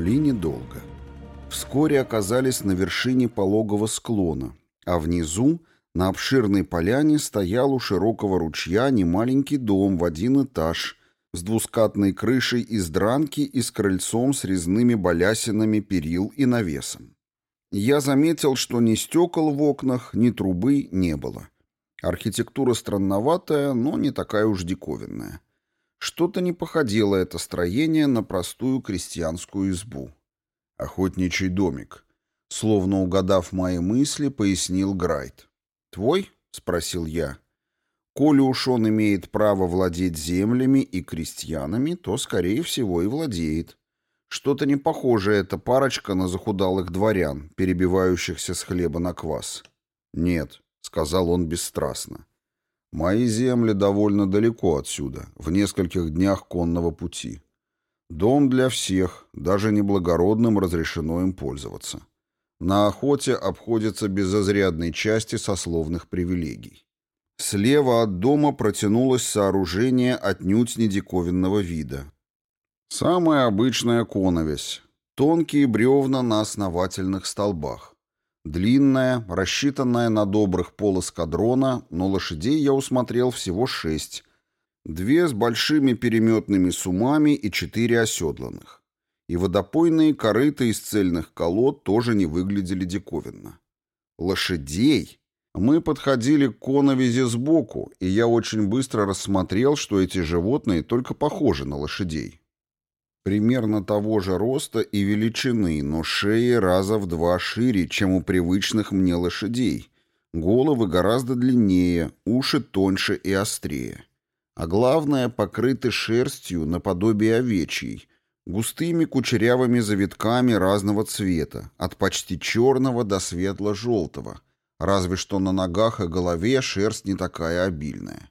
Шли недолго. Вскоре оказались на вершине пологого склона, а внизу, на обширной поляне, стоял у широкого ручья немаленький дом в один этаж с двускатной крышей из дранки и с крыльцом с резными балясинами перил и навесом. Я заметил, что ни стекол в окнах, ни трубы не было. Архитектура странноватая, но не такая уж диковинная. Что-то не походило это строение на простую крестьянскую избу. Охотничий домик. Словно угадав мои мысли, пояснил Грайт. «Твой?» — спросил я. «Коли уж он имеет право владеть землями и крестьянами, то, скорее всего, и владеет. Что-то не похоже эта парочка на захудалых дворян, перебивающихся с хлеба на квас». «Нет», — сказал он бесстрастно. «Мои земли довольно далеко отсюда, в нескольких днях конного пути. Дом для всех, даже неблагородным разрешено им пользоваться. На охоте обходится без изрядной части сословных привилегий. Слева от дома протянулось сооружение отнюдь не диковинного вида. Самая обычная коновесь. Тонкие бревна на основательных столбах. Длинная, рассчитанная на добрых полоскадрона, но лошадей я усмотрел всего шесть. Две с большими переметными сумами и четыре оседланных. И водопойные корыта из цельных колод тоже не выглядели диковинно. Лошадей? Мы подходили к коновизе сбоку, и я очень быстро рассмотрел, что эти животные только похожи на лошадей. Примерно того же роста и величины, но шеи раза в два шире, чем у привычных мне лошадей. Головы гораздо длиннее, уши тоньше и острее. А главное, покрыты шерстью наподобие овечьей, густыми кучерявыми завитками разного цвета, от почти черного до светло-желтого, разве что на ногах и голове шерсть не такая обильная.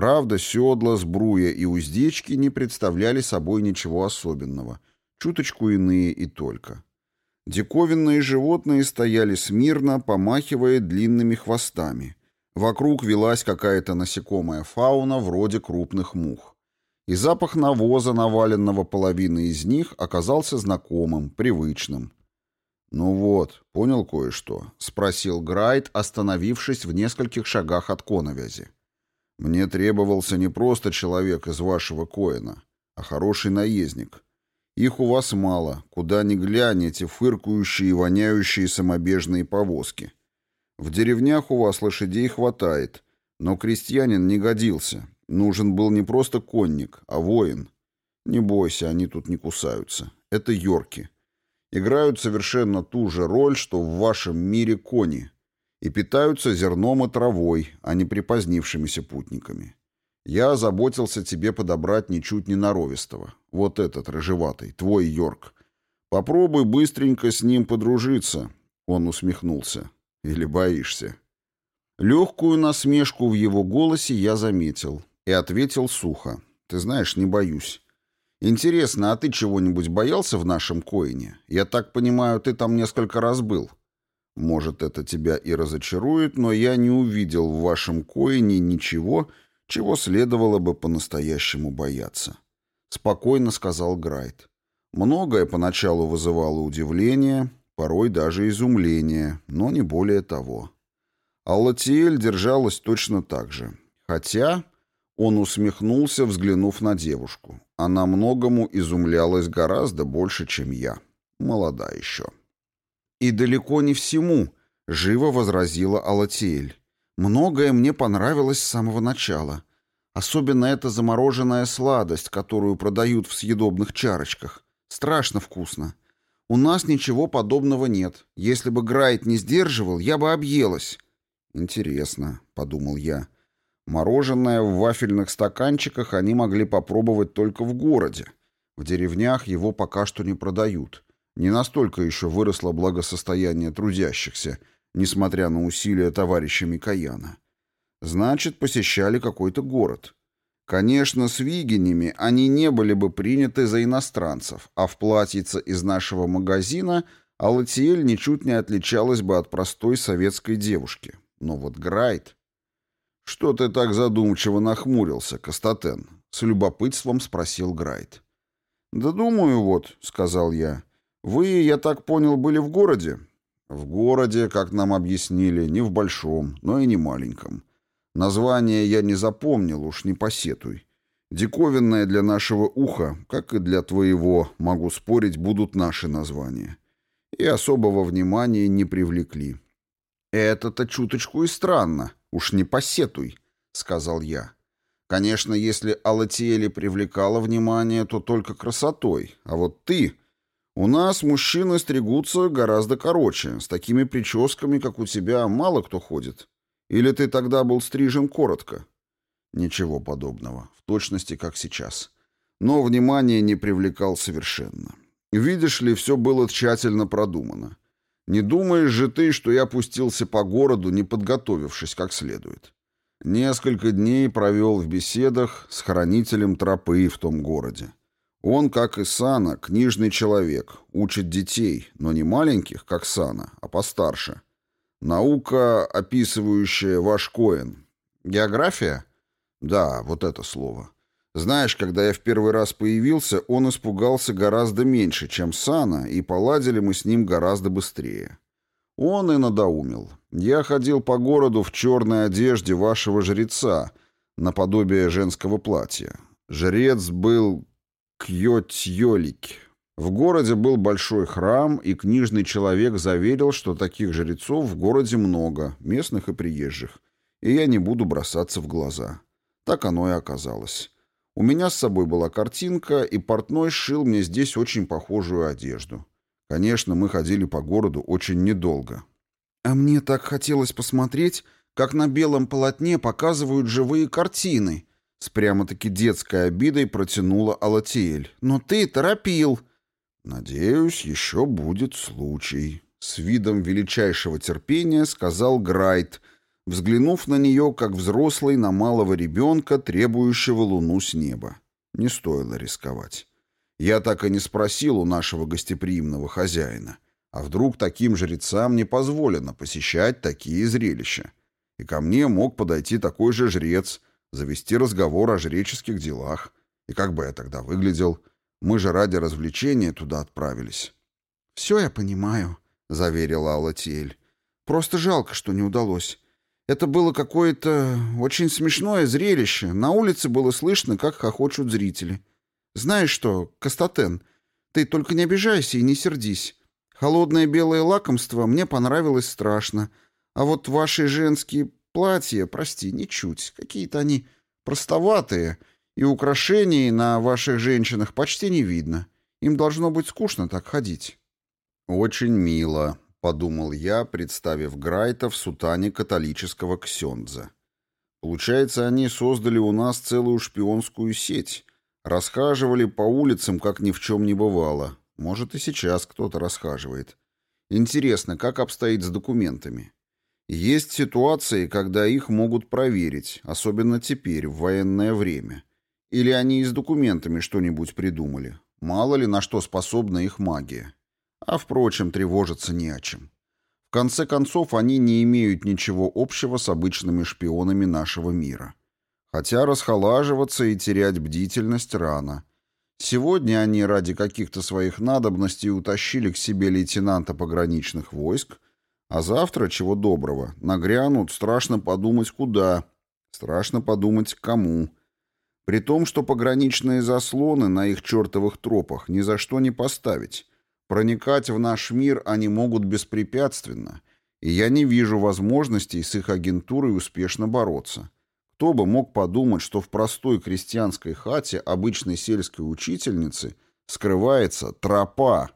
Правда, седла, сбруя и уздечки не представляли собой ничего особенного, чуточку иные и только. Диковинные животные стояли смирно, помахивая длинными хвостами. Вокруг велась какая-то насекомая фауна вроде крупных мух. И запах навоза, наваленного половиной из них, оказался знакомым, привычным. «Ну вот, понял кое-что?» — спросил Грайт, остановившись в нескольких шагах от коновязи. Мне требовался не просто человек из вашего коина, а хороший наездник. Их у вас мало, куда ни глянь эти фыркающие и воняющие самобежные повозки. В деревнях у вас лошадей хватает, но крестьянин не годился. Нужен был не просто конник, а воин. Не бойся, они тут не кусаются. Это йорки. Играют совершенно ту же роль, что в вашем мире кони и питаются зерном и травой, а не припозднившимися путниками. Я озаботился тебе подобрать ничуть не норовистого. Вот этот, рыжеватый, твой Йорк. Попробуй быстренько с ним подружиться. Он усмехнулся. Или боишься? Легкую насмешку в его голосе я заметил и ответил сухо. Ты знаешь, не боюсь. Интересно, а ты чего-нибудь боялся в нашем коине? Я так понимаю, ты там несколько раз был. Может, это тебя и разочарует, но я не увидел в вашем коине ничего, чего следовало бы по-настоящему бояться. Спокойно сказал Грайт. Многое поначалу вызывало удивление, порой даже изумление, но не более того. Аллатиэль держалась точно так же. Хотя он усмехнулся, взглянув на девушку. Она многому изумлялась гораздо больше, чем я. Молода еще. «И далеко не всему», — живо возразила Алатиэль. «Многое мне понравилось с самого начала. Особенно эта замороженная сладость, которую продают в съедобных чарочках. Страшно вкусно. У нас ничего подобного нет. Если бы Грайт не сдерживал, я бы объелась». «Интересно», — подумал я. «Мороженое в вафельных стаканчиках они могли попробовать только в городе. В деревнях его пока что не продают». Не настолько еще выросло благосостояние трудящихся, несмотря на усилия товарища Микояна. Значит, посещали какой-то город. Конечно, с вигинями они не были бы приняты за иностранцев, а в платьице из нашего магазина Алатиэль ничуть не отличалась бы от простой советской девушки. Но вот Грайт... «Что ты так задумчиво нахмурился, Кастатен?» — с любопытством спросил Грайт. «Да думаю, вот», — сказал я, — Вы, я так понял, были в городе? В городе, как нам объяснили, не в большом, но и не маленьком. Название я не запомнил, уж не посетуй. Диковинное для нашего уха, как и для твоего, могу спорить, будут наши названия. И особого внимания не привлекли. «Это-то чуточку и странно, уж не посетуй», — сказал я. «Конечно, если Алатиэли привлекала внимание, то только красотой, а вот ты...» У нас мужчины стригутся гораздо короче, с такими прическами, как у тебя, мало кто ходит. Или ты тогда был стрижен коротко? Ничего подобного, в точности, как сейчас. Но внимание не привлекал совершенно. Видишь ли, все было тщательно продумано. Не думаешь же ты, что я пустился по городу, не подготовившись как следует. Несколько дней провел в беседах с хранителем тропы в том городе. Он, как и Сана, книжный человек, учит детей, но не маленьких, как Сана, а постарше. Наука, описывающая ваш коин. География? Да, вот это слово. Знаешь, когда я в первый раз появился, он испугался гораздо меньше, чем Сана, и поладили мы с ним гораздо быстрее. Он и надоумил. Я ходил по городу в черной одежде вашего жреца, наподобие женского платья. Жрец был Кьотьёлик. В городе был большой храм, и книжный человек заверил, что таких жрецов в городе много, местных и приезжих, и я не буду бросаться в глаза. Так оно и оказалось. У меня с собой была картинка, и портной сшил мне здесь очень похожую одежду. Конечно, мы ходили по городу очень недолго. А мне так хотелось посмотреть, как на белом полотне показывают живые картины, с прямо-таки детской обидой протянула Алатиэль. «Но ты торопил!» «Надеюсь, еще будет случай», — с видом величайшего терпения сказал Грайт, взглянув на нее, как взрослый на малого ребенка, требующего луну с неба. Не стоило рисковать. Я так и не спросил у нашего гостеприимного хозяина, а вдруг таким жрецам не позволено посещать такие зрелища. И ко мне мог подойти такой же жрец — завести разговор о жреческих делах. И как бы я тогда выглядел? Мы же ради развлечения туда отправились. «Все я понимаю», — заверила Алатиэль. «Просто жалко, что не удалось. Это было какое-то очень смешное зрелище. На улице было слышно, как хохочут зрители. Знаешь что, Кастатен, ты только не обижайся и не сердись. Холодное белое лакомство мне понравилось страшно, а вот ваши женские Платья, прости, ничуть. Какие-то они простоватые, и украшений на ваших женщинах почти не видно. Им должно быть скучно так ходить». «Очень мило», — подумал я, представив Грайта в сутане католического ксендза. «Получается, они создали у нас целую шпионскую сеть, расхаживали по улицам, как ни в чем не бывало. Может, и сейчас кто-то расхаживает. Интересно, как обстоит с документами?» Есть ситуации, когда их могут проверить, особенно теперь, в военное время. Или они и с документами что-нибудь придумали. Мало ли на что способна их магия. А, впрочем, тревожиться не о чем. В конце концов, они не имеют ничего общего с обычными шпионами нашего мира. Хотя расхолаживаться и терять бдительность рано. Сегодня они ради каких-то своих надобностей утащили к себе лейтенанта пограничных войск, а завтра, чего доброго, нагрянут, страшно подумать куда, страшно подумать кому. При том, что пограничные заслоны на их чертовых тропах ни за что не поставить. Проникать в наш мир они могут беспрепятственно, и я не вижу возможностей с их агентурой успешно бороться. Кто бы мог подумать, что в простой крестьянской хате обычной сельской учительницы скрывается тропа,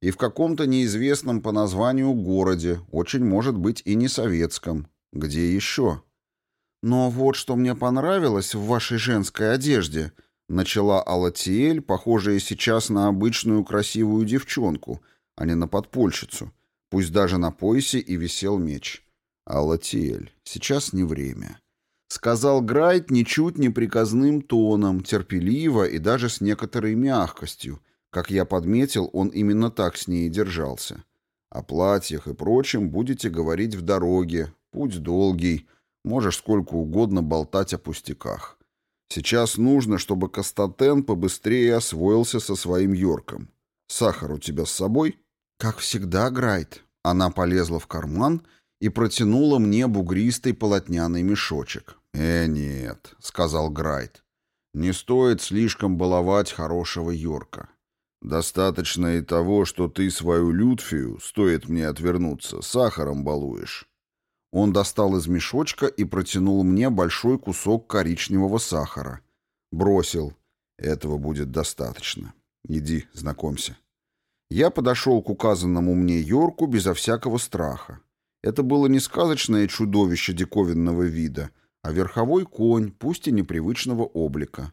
и в каком-то неизвестном по названию городе, очень может быть и не советском. Где еще? «Но вот что мне понравилось в вашей женской одежде», — начала Алатиэль, похожая сейчас на обычную красивую девчонку, а не на подпольщицу. Пусть даже на поясе и висел меч. «Алатиэль, сейчас не время», — сказал Грайт ничуть не приказным тоном, терпеливо и даже с некоторой мягкостью, как я подметил, он именно так с ней и держался. О платьях и прочем будете говорить в дороге, путь долгий, можешь сколько угодно болтать о пустяках. Сейчас нужно, чтобы Кастатен побыстрее освоился со своим Йорком. Сахар у тебя с собой?» «Как всегда, Грайт». Она полезла в карман и протянула мне бугристый полотняный мешочек. «Э, нет», — сказал Грайт. «Не стоит слишком баловать хорошего Йорка. Достаточно и того, что ты свою Лютфию, стоит мне отвернуться, сахаром балуешь». Он достал из мешочка и протянул мне большой кусок коричневого сахара. Бросил. «Этого будет достаточно. Иди, знакомься». Я подошел к указанному мне Йорку безо всякого страха. Это было не сказочное чудовище диковинного вида, а верховой конь, пусть и непривычного облика.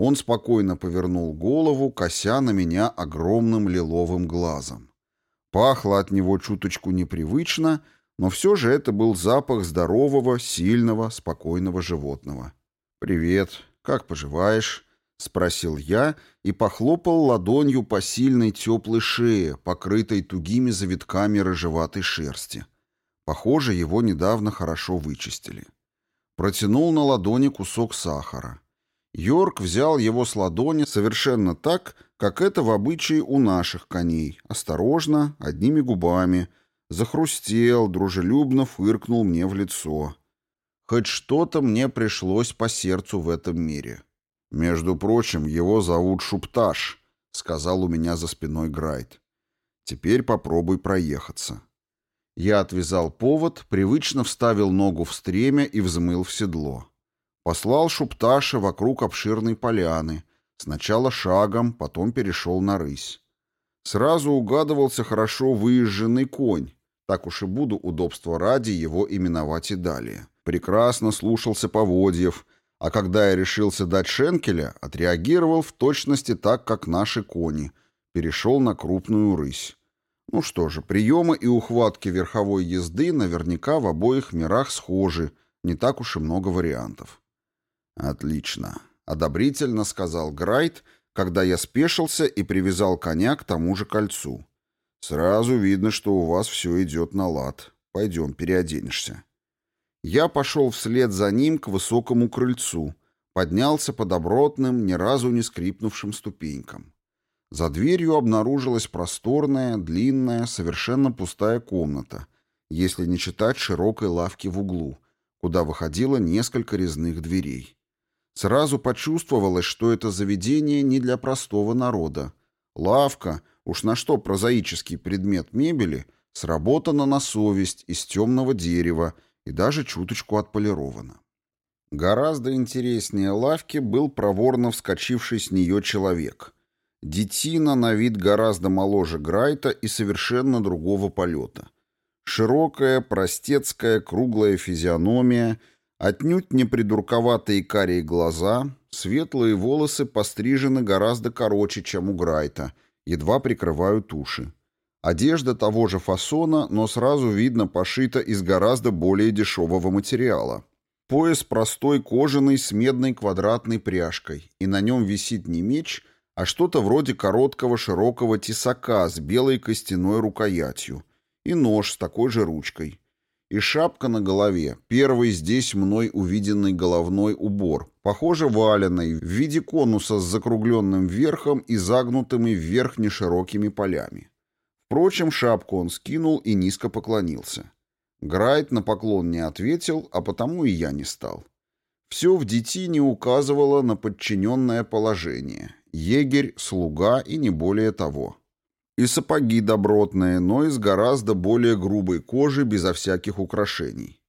Он спокойно повернул голову, кося на меня огромным лиловым глазом. Пахло от него чуточку непривычно, но все же это был запах здорового, сильного, спокойного животного. «Привет, как поживаешь?» — спросил я и похлопал ладонью по сильной теплой шее, покрытой тугими завитками рыжеватой шерсти. Похоже, его недавно хорошо вычистили. Протянул на ладони кусок сахара. Йорк взял его с ладони совершенно так, как это в обычае у наших коней, осторожно, одними губами, захрустел, дружелюбно фыркнул мне в лицо. Хоть что-то мне пришлось по сердцу в этом мире. «Между прочим, его зовут Шупташ», — сказал у меня за спиной Грайт. «Теперь попробуй проехаться». Я отвязал повод, привычно вставил ногу в стремя и взмыл в седло. Послал Шупташа вокруг обширной поляны, сначала шагом, потом перешел на рысь. Сразу угадывался хорошо выезженный конь, так уж и буду удобства ради его именовать и далее. Прекрасно слушался поводьев — а когда я решился дать шенкеля, отреагировал в точности так, как наши кони, перешел на крупную рысь. Ну что же, приемы и ухватки верховой езды наверняка в обоих мирах схожи, не так уж и много вариантов. «Отлично», — одобрительно сказал Грайт, когда я спешился и привязал коня к тому же кольцу. «Сразу видно, что у вас все идет на лад. Пойдем, переоденешься». Я пошел вслед за ним к высокому крыльцу, поднялся по добротным, ни разу не скрипнувшим ступенькам. За дверью обнаружилась просторная, длинная, совершенно пустая комната, если не читать широкой лавки в углу, куда выходило несколько резных дверей. Сразу почувствовалось, что это заведение не для простого народа. Лавка, уж на что прозаический предмет мебели, сработана на совесть из темного дерева и даже чуточку отполирована. Гораздо интереснее лавки был проворно вскочивший с нее человек. Детина на вид гораздо моложе Грайта и совершенно другого полета. Широкая, простецкая, круглая физиономия, отнюдь не придурковатые карие глаза, светлые волосы пострижены гораздо короче, чем у Грайта, едва прикрывают уши. Одежда того же фасона, но сразу видно пошита из гораздо более дешевого материала. Пояс простой кожаный с медной квадратной пряжкой, и на нем висит не меч, а что-то вроде короткого широкого тесака с белой костяной рукоятью, и нож с такой же ручкой. И шапка на голове, первый здесь мной увиденный головной убор, похоже валенный, в виде конуса с закругленным верхом и загнутыми вверх неширокими полями. Впрочем, шапку он скинул и низко поклонился. Грайт на поклон не ответил, а потому и я не стал. Все в детине указывало на подчиненное положение. Егерь, слуга и не более того. И сапоги добротные, но из гораздо более грубой кожи, безо всяких украшений.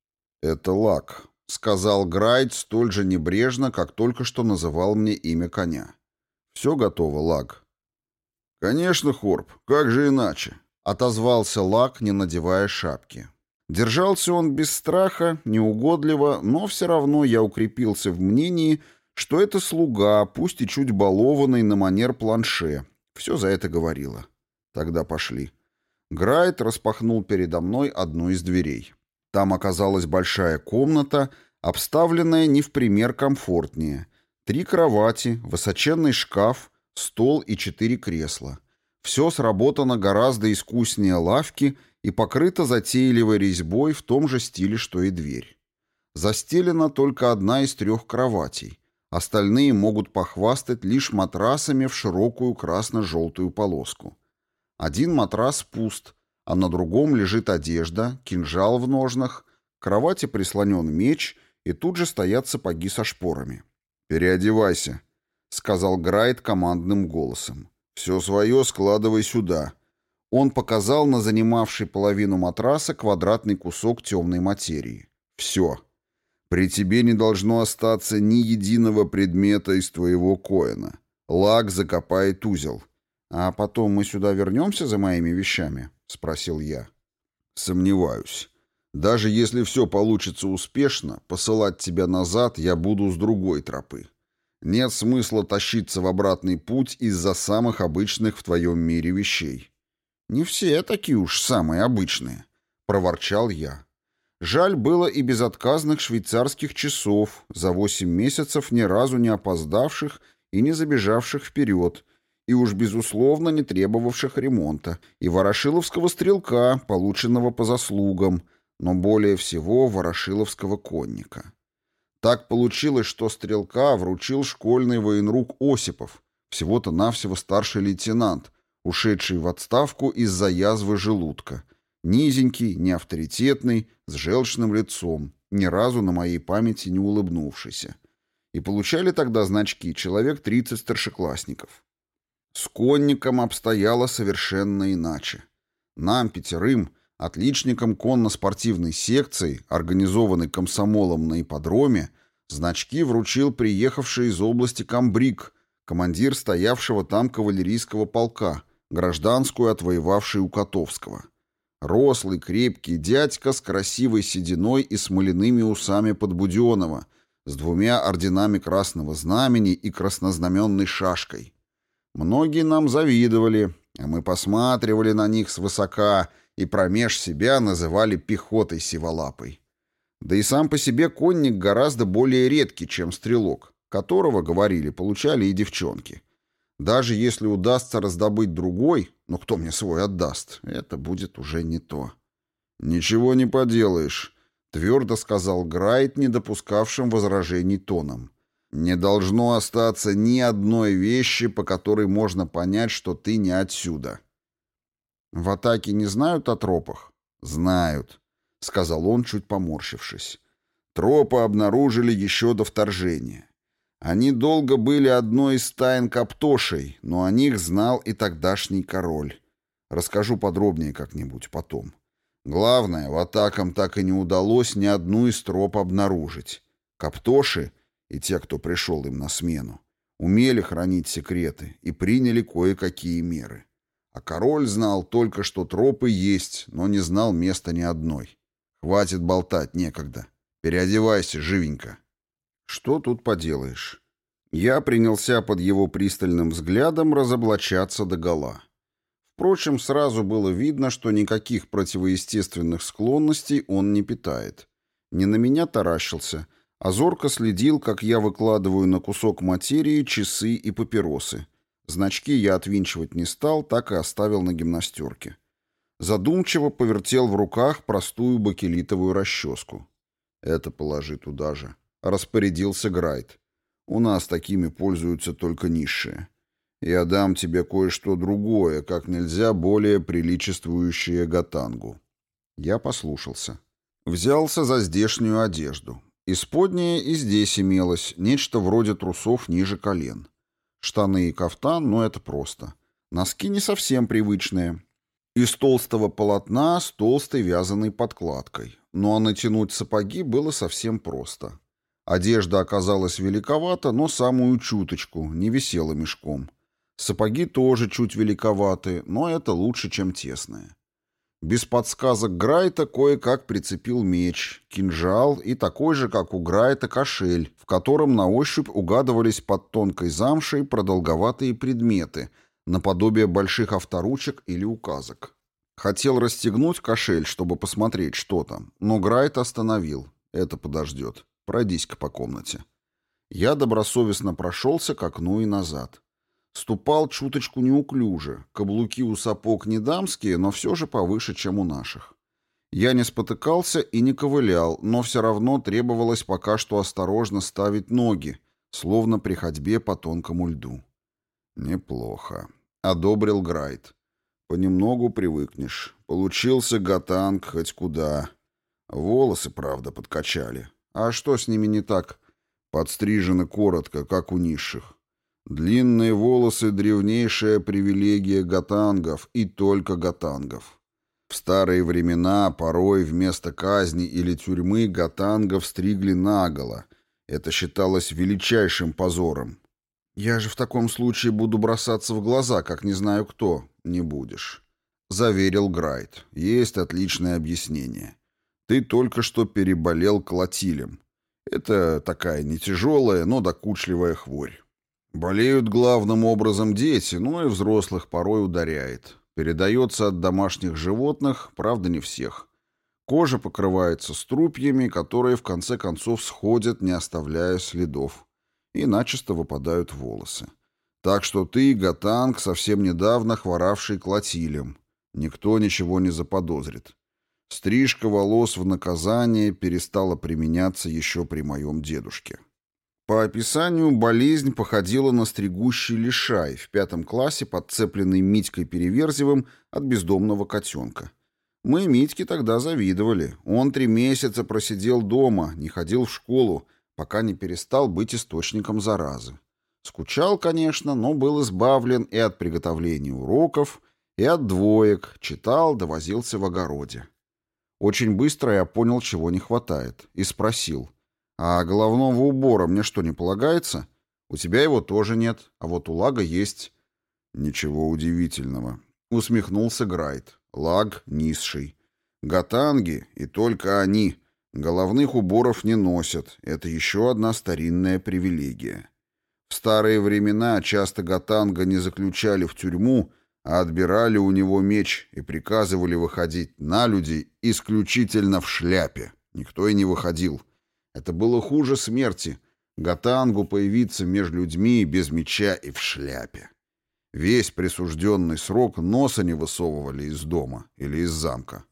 «Это лак», — сказал Грайт столь же небрежно, как только что называл мне имя коня. «Все готово, лак. «Конечно, Хорб, как же иначе?» — отозвался Лак, не надевая шапки. Держался он без страха, неугодливо, но все равно я укрепился в мнении, что это слуга, пусть и чуть балованный на манер планше. Все за это говорило. Тогда пошли. Грайт распахнул передо мной одну из дверей. Там оказалась большая комната, обставленная не в пример комфортнее. Три кровати, высоченный шкаф — стол и четыре кресла. Все сработано гораздо искуснее лавки и покрыто затейливой резьбой в том же стиле, что и дверь. Застелена только одна из трех кроватей. Остальные могут похвастать лишь матрасами в широкую красно-желтую полоску. Один матрас пуст, а на другом лежит одежда, кинжал в ножнах, к кровати прислонен меч, и тут же стоят сапоги со шпорами. «Переодевайся», — сказал Грайт командным голосом. «Все свое складывай сюда». Он показал на занимавший половину матраса квадратный кусок темной материи. «Все. При тебе не должно остаться ни единого предмета из твоего коина. Лак закопает узел. А потом мы сюда вернемся за моими вещами?» — спросил я. «Сомневаюсь. Даже если все получится успешно, посылать тебя назад я буду с другой тропы. Нет смысла тащиться в обратный путь из-за самых обычных в твоем мире вещей». «Не все такие уж самые обычные», — проворчал я. Жаль было и безотказных швейцарских часов, за восемь месяцев ни разу не опоздавших и не забежавших вперед, и уж безусловно не требовавших ремонта, и ворошиловского стрелка, полученного по заслугам, но более всего ворошиловского конника. Так получилось, что стрелка вручил школьный военрук Осипов, всего-то навсего старший лейтенант, ушедший в отставку из-за язвы желудка. Низенький, неавторитетный, с желчным лицом, ни разу на моей памяти не улыбнувшийся. И получали тогда значки человек 30 старшеклассников. С конником обстояло совершенно иначе. Нам, пятерым, отличникам конно-спортивной секции, организованной комсомолом на ипподроме, значки вручил приехавший из области комбриг, командир стоявшего там кавалерийского полка, гражданскую отвоевавший у Котовского. Рослый, крепкий дядька с красивой сединой и смоляными усами Подбуденова, с двумя орденами Красного Знамени и краснознаменной шашкой. Многие нам завидовали, а мы посматривали на них свысока и промеж себя называли пехотой сиволапой. Да и сам по себе конник гораздо более редкий, чем стрелок, которого, говорили, получали и девчонки. Даже если удастся раздобыть другой, ну кто мне свой отдаст, это будет уже не то. «Ничего не поделаешь», — твердо сказал Грайт, не допускавшим возражений тоном. «Не должно остаться ни одной вещи, по которой можно понять, что ты не отсюда». «В атаке не знают о тропах?» «Знают», — сказал он, чуть поморщившись. «Тропы обнаружили еще до вторжения. Они долго были одной из тайн Каптошей, но о них знал и тогдашний король. Расскажу подробнее как-нибудь потом. Главное, в атакам так и не удалось ни одну из троп обнаружить. Каптоши и те, кто пришел им на смену, умели хранить секреты и приняли кое-какие меры. А король знал только, что тропы есть, но не знал места ни одной. Хватит болтать, некогда. Переодевайся живенько. Что тут поделаешь? Я принялся под его пристальным взглядом разоблачаться догола. Впрочем, сразу было видно, что никаких противоестественных склонностей он не питает. Не на меня таращился, а следил, как я выкладываю на кусок материи часы и папиросы. Значки я отвинчивать не стал, так и оставил на гимнастерке. Задумчиво повертел в руках простую бакелитовую расческу. Это положи туда же. — распорядился Грайт. «У нас такими пользуются только низшие. Я дам тебе кое-что другое, как нельзя более приличествующее гатангу». Я послушался. Взялся за здешнюю одежду. Исподнее и здесь имелось, нечто вроде трусов ниже колен. Штаны и кафтан, но это просто. Носки не совсем привычные. Из толстого полотна с толстой вязаной подкладкой. Ну а натянуть сапоги было совсем просто. Одежда оказалась великовата, но самую чуточку, не висела мешком. Сапоги тоже чуть великоваты, но это лучше, чем тесные. Без подсказок Грайта кое-как прицепил меч, кинжал и такой же, как у Грайта, кошель, в котором на ощупь угадывались под тонкой замшей продолговатые предметы, наподобие больших авторучек или указок. Хотел расстегнуть кошель, чтобы посмотреть, что там, но Грайт остановил. Это подождет. Пройдись-ка по комнате. Я добросовестно прошелся к окну и назад. Ступал чуточку неуклюже. Каблуки у сапог не дамские, но все же повыше, чем у наших. Я не спотыкался и не ковылял, но все равно требовалось пока что осторожно ставить ноги, словно при ходьбе по тонкому льду. «Неплохо», — одобрил Грайт. Понемногу привыкнешь. Получился гатанг хоть куда. Волосы, правда, подкачали. А что с ними не так? Подстрижены коротко, как у низших. Длинные волосы — древнейшая привилегия гатангов и только гатангов. В старые времена порой вместо казни или тюрьмы гатангов стригли наголо. Это считалось величайшим позором. «Я же в таком случае буду бросаться в глаза, как не знаю кто. Не будешь», — заверил Грайт. «Есть отличное объяснение. Ты только что переболел клотилем. Это такая не тяжелая, но докучливая хворь. Болеют главным образом дети, но и взрослых порой ударяет. Передается от домашних животных, правда не всех. Кожа покрывается струпьями, которые в конце концов сходят, не оставляя следов и начисто выпадают волосы. Так что ты, Гатанг, совсем недавно хворавший клотилем. Никто ничего не заподозрит. Стрижка волос в наказание перестала применяться еще при моем дедушке. По описанию, болезнь походила на стригущий лишай в пятом классе, подцепленный Митькой Переверзевым от бездомного котенка. Мы Митьке тогда завидовали. Он три месяца просидел дома, не ходил в школу, пока не перестал быть источником заразы. Скучал, конечно, но был избавлен и от приготовления уроков, и от двоек, читал, довозился в огороде. Очень быстро я понял, чего не хватает, и спросил, «А головного убора мне что, не полагается? У тебя его тоже нет, а вот у Лага есть». «Ничего удивительного», — усмехнулся Грайт. «Лаг низший. Гатанги, и только они, Головных уборов не носят, это еще одна старинная привилегия. В старые времена часто Гатанга не заключали в тюрьму, а отбирали у него меч и приказывали выходить на людей исключительно в шляпе. Никто и не выходил. Это было хуже смерти. Гатангу появиться между людьми без меча и в шляпе. Весь присужденный срок носа не высовывали из дома или из замка.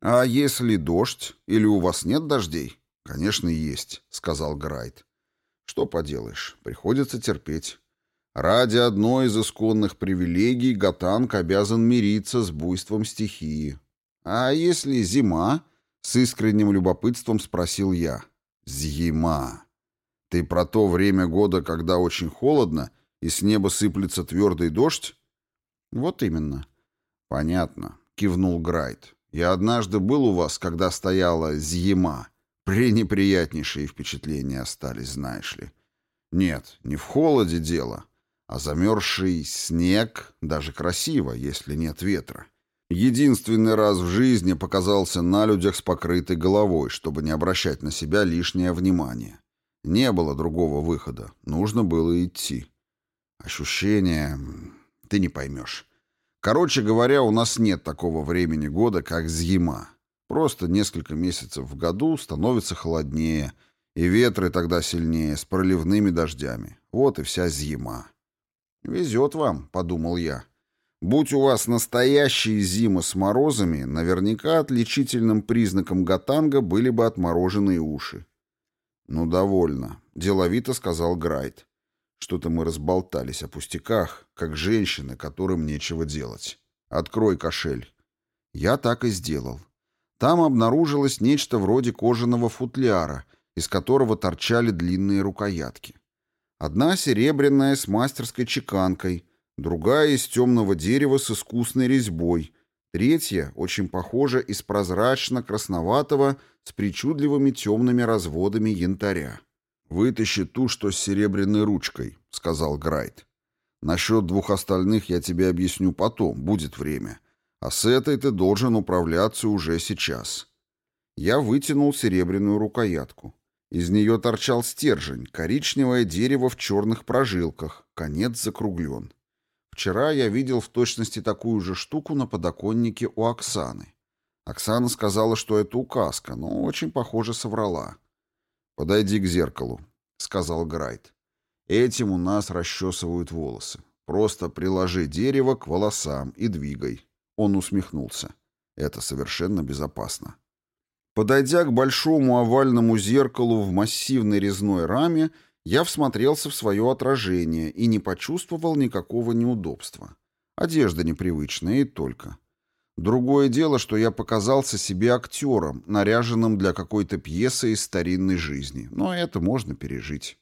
«А если дождь? Или у вас нет дождей?» «Конечно, есть», — сказал Грайт. «Что поделаешь, приходится терпеть. Ради одной из исконных привилегий Гатанг обязан мириться с буйством стихии. А если зима?» — с искренним любопытством спросил я. «Зима. Ты про то время года, когда очень холодно, и с неба сыплется твердый дождь?» «Вот именно». «Понятно», — кивнул Грайт. Я однажды был у вас, когда стояла зима. Пренеприятнейшие впечатления остались, знаешь ли. Нет, не в холоде дело, а замерзший снег даже красиво, если нет ветра. Единственный раз в жизни показался на людях с покрытой головой, чтобы не обращать на себя лишнее внимание. Не было другого выхода, нужно было идти. Ощущение... ты не поймешь. Короче говоря, у нас нет такого времени года, как зима. Просто несколько месяцев в году становится холоднее, и ветры тогда сильнее, с проливными дождями. Вот и вся зима. «Везет вам», — подумал я. «Будь у вас настоящие зимы с морозами, наверняка отличительным признаком гатанга были бы отмороженные уши». «Ну, довольно», — деловито сказал Грайт. Что-то мы разболтались о пустяках, как женщины, которым нечего делать. Открой кошель. Я так и сделал. Там обнаружилось нечто вроде кожаного футляра, из которого торчали длинные рукоятки. Одна серебряная с мастерской чеканкой, другая из темного дерева с искусной резьбой, третья, очень похожа, из прозрачно-красноватого с причудливыми темными разводами янтаря. «Вытащи ту, что с серебряной ручкой», — сказал Грайт. «Насчет двух остальных я тебе объясню потом, будет время. А с этой ты должен управляться уже сейчас». Я вытянул серебряную рукоятку. Из нее торчал стержень, коричневое дерево в черных прожилках, конец закруглен. Вчера я видел в точности такую же штуку на подоконнике у Оксаны. Оксана сказала, что это указка, но очень похоже соврала. «Подойди к зеркалу», — сказал Грайт. «Этим у нас расчесывают волосы. Просто приложи дерево к волосам и двигай». Он усмехнулся. «Это совершенно безопасно». Подойдя к большому овальному зеркалу в массивной резной раме, я всмотрелся в свое отражение и не почувствовал никакого неудобства. Одежда непривычная и только. Другое дело, что я показался себе актером, наряженным для какой-то пьесы из старинной жизни. Но это можно пережить.